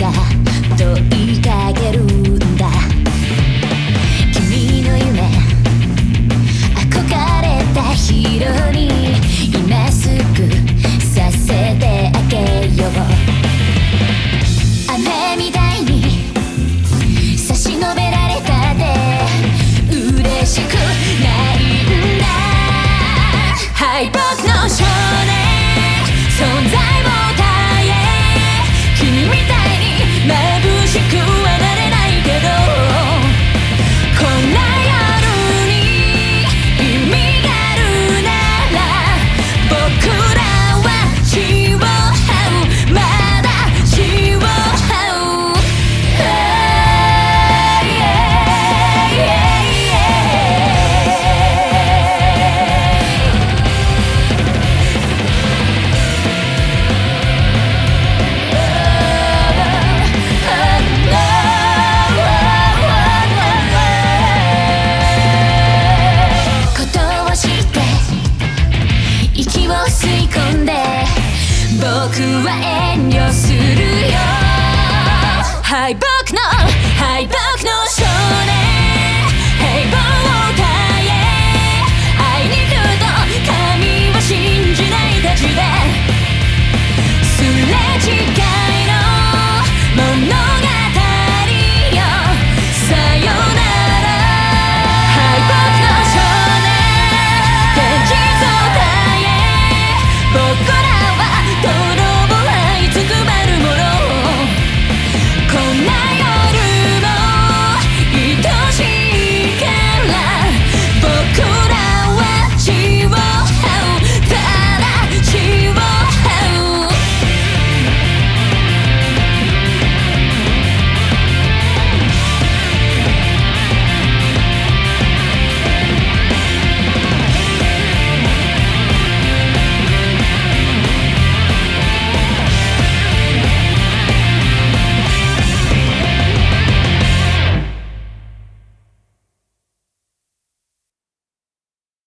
がどうは遠慮するよ。敗北の敗北の少年。平凡